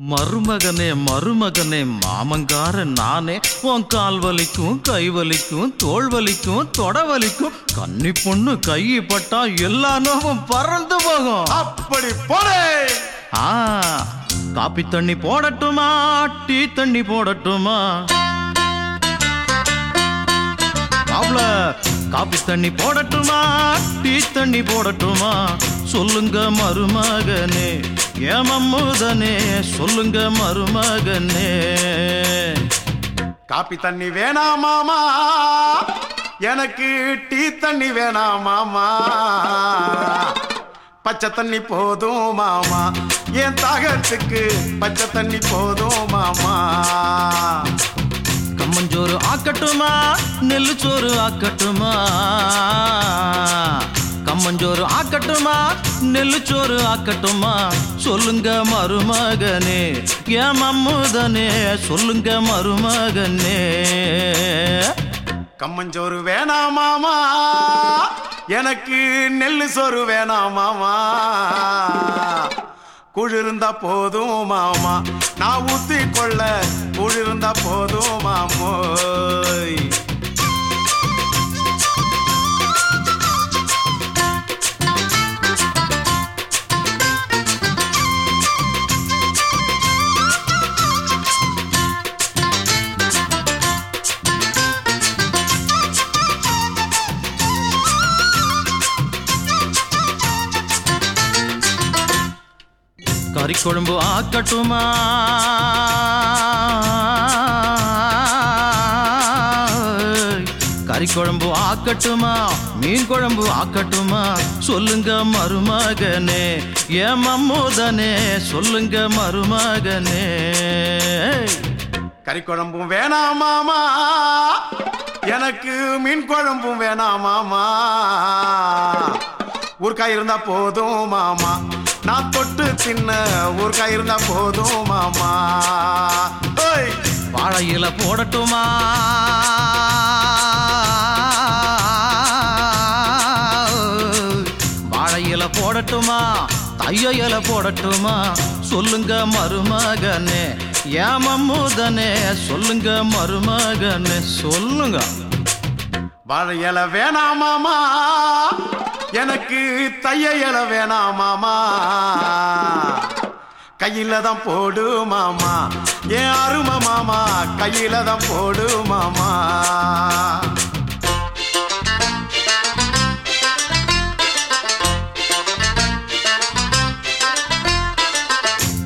மருமகனே மருமகனே மாமங்கார நானே உன் கால் வலிக்கும் கை வலிக்கும் தோள் வலிக்கும் தொட வலிக்கும் கன்னி பொண்ணு கை பட்டா எல்லா நோவும் பறந்து போகும். அப்படி போடே! ஆ காப்பி தண்ணி போடட்டுமா டீ தண்ணி போடட்டுமா? அவ்வளோ காப்பி தண்ணி போடட்டுமா டீ தண்ணி போடட்டுமா? சொல்லுங்க மருமகனே ஏமம்முதனே சொல்லுங்க மருமகனே. காப்பி தண்ணி வேணா மாமா எனக்கு டீ தண்ணி வேணாமாமா பச்சை தண்ணி போதும் மாமா என் தாகத்துக்கு பச்சை தண்ணி போதும் மாமா. கம்மஞ்சோறு ஆக்கட்டுமா நெல்லுச்சோறு ஆக்கட்டுமா? ஆக்கட்டுமா நெல்லுச்சோறு ஆக்கட்டுமா சொல்லுங்க மருமகனே ஏன் மம்முதனே சொல்லுங்க மருமகனே. கம்மஞ்சோறு வேணாமாமா எனக்கு நெல்லு சோறு வேணாமாமா குளிர்ந்தா போதும் மாமா நான் ஊத்தி கொள்ள போதும் மாமோய். கறி குழம்பு ஆக்கட்டுமா? கறி குழம்பு ஆக்கட்டுமா? மீன் குழம்பு ஆக்கட்டுமா? சொல்லுங்க மருமகனே ஏன் மம்மூதனே சொல்லுங்க மருமகனே. கறிக்குழம்பும் வேணாமாமா எனக்கு மீன் குழம்பும் வேணாமாமா ஊர்க்காய் இருந்தா போதும் மாமா. நான் தொட்டு சின்ன ஊர்க்காய் கயிருந்தா போதும் மாமா. ஓய். வாழை இலை போடட்டுமா? வாழை இலை போடட்டுமா? தைய இலை போடட்டுமா? சொல்லுங்க மருமகனே ஏமம்முதனே சொல்லுங்க மருமகனே சொல்லுங்க. வாழை இலை வேணாமாமா எனக்கு தைய இலை வேணாமாமா கையில தான் போடு மாமா. ஏன் அரும மாமா கையில தான் போடு மாமா.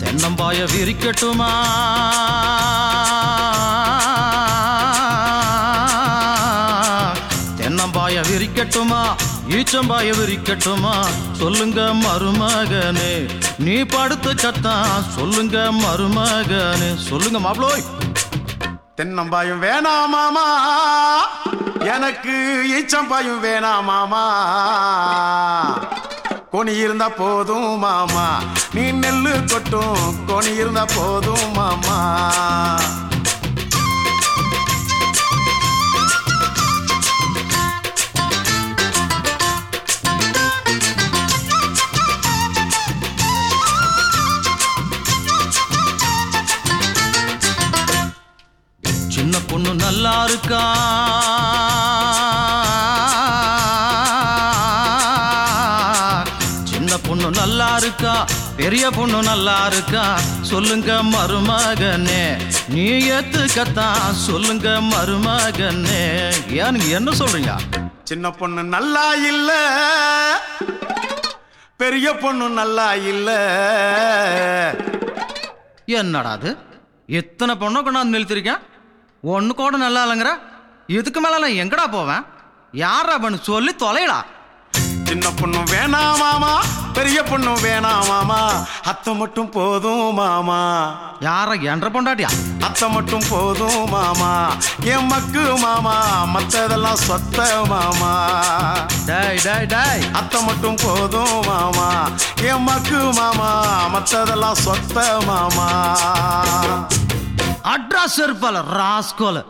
தென்னம்பாய விரிக்கட்டுமா? தென்னம்பாய விரிக்கட்டுமா? ஈச்சம்பாய விரிக்கட்டுமா? சொல்லுங்க மருமகனே. நீ படுத்து கத்தான் சொல்லுங்க மருமகனே. சொல்லுங்க மாப்ளோய். தென்னம்பாயும் வேணாமாமா எனக்கு ஈச்சம்பாயும் வேணாமாமா கொனி இருந்தா போதும் மாமா. நீ நெல்லு கொட்டும் கொனி இருந்தா போதும் மாமா. சின்ன பொண்ணு நல்லா இருக்கா? சின்ன பொண்ணு நல்லா இருக்கா? பெரிய பொண்ணு நல்லா இருக்கா? சொல்லுங்க மருமகனே நீ ஏத்துக்கத்தான் சொல்லுங்க மருமகனே. ஏன் நீங்க என்ன சொல்றீங்க? சின்ன பொண்ணு நல்லா இல்ல. பெரிய பொண்ணு நல்லா இல்ல. என்னடா அது? எத்தனை பொண்ணை கொண்டாந்து நிறுத்திருக்கேன்? ஒன்று கூட நல்லா இல்லைங்கிற? இதுக்கு மேல நான் எங்கடா போவேன்? யாரா பண்ணு? சொல்லி தொலைடா. சின்ன பொண்ணு வேணாம் மாமா பெரிய பொண்ணு வேணாம் மாமா. அத்தை மட்டும் போதும் மாமா. யார என்ற பொண்டாட்டியா? அத்தை மட்டும் போதும் மாமா. என் மக்கு மாமா மத்ததெல்லாம் சொத்த மாமா. டேய் டேய் டேய். அத்தை மட்டும் போதும் மாமா. என் மக்கு மாமா மத்ததெல்லாம் சொத்த மாமா. அட்ரஸ் இருப்பால ராஸ்கோலை.